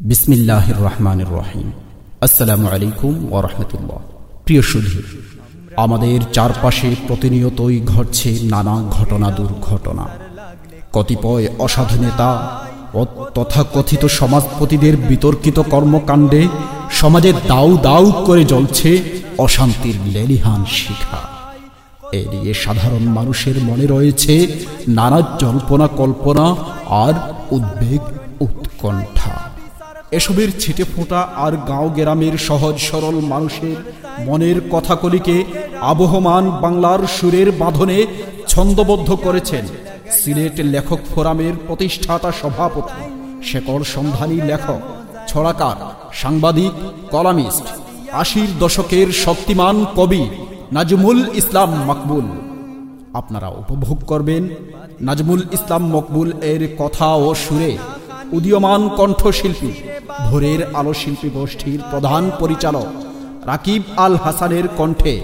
বিসমিল্লাহ রহমান রহিম আসসালামু আলাইকুম ওরহমতুল্লাহ প্রিয় সুধী, আমাদের চারপাশে প্রতিনিয়তই ঘটছে নানা ঘটনা দুর্ঘটনা। কতিপয় অসাধু নেতা ও তথাকথিত সমাজপতিদের বিতর্কিত কর্মকাণ্ডে সমাজে দাউ দাউ করে জ্বলছে অশান্তির লেলিহান শিখা। এড়িয়ে সাধারণ মানুষের মনে রয়েছে নানা জল্পনা কল্পনা আর উদ্বেগ উৎকণ্ঠা। এসবের ছিটে ফোঁটা আর গাঁও গ্রামের সহজ সরল মানুষের মনের কথাকলিকে আবহমান বাংলার সুরের বাঁধনে ছন্দবদ্ধ করেছেন সিলেট লেখক ফোরামের প্রতিষ্ঠাতা সভাপতি শেকড় সন্ধানী লেখক, ছড়াকার, সাংবাদিক, কলামিস্ট, আশির দশকের শক্তিমান কবি নাজমুল ইসলাম মকবুল। আপনারা উপভোগ করবেন নাজমুল ইসলাম মকবুল এর কথা ও সুরে উদীয়মান কণ্ঠশিল্পী ভোরের আলো শিল্পী গোষ্ঠীর প্রধান পরিচালক রাকিব আল হাসানের কণ্ঠে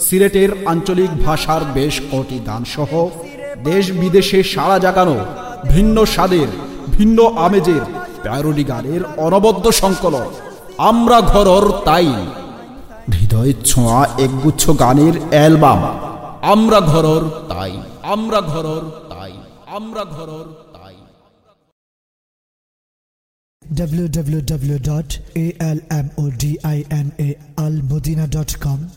সিলেটের আঞ্চলিক ভাষার বেশ কটি গানসহ দেশ বিদেশে সাড়া জাগানো ভিন্ন স্বাদের, ভিন্ন আমেজের প্যারোডি গানের অনবদ্য সংকলন, আমরা ঘরর তাই। হৃদয় ছোঁয়া একগুচ্ছ গানের অ্যালবাম, আমরা ঘরর তাই, আমরা ঘরর তাই, আমরা ঘরর www.almodinaalmodina.com